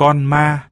con ma.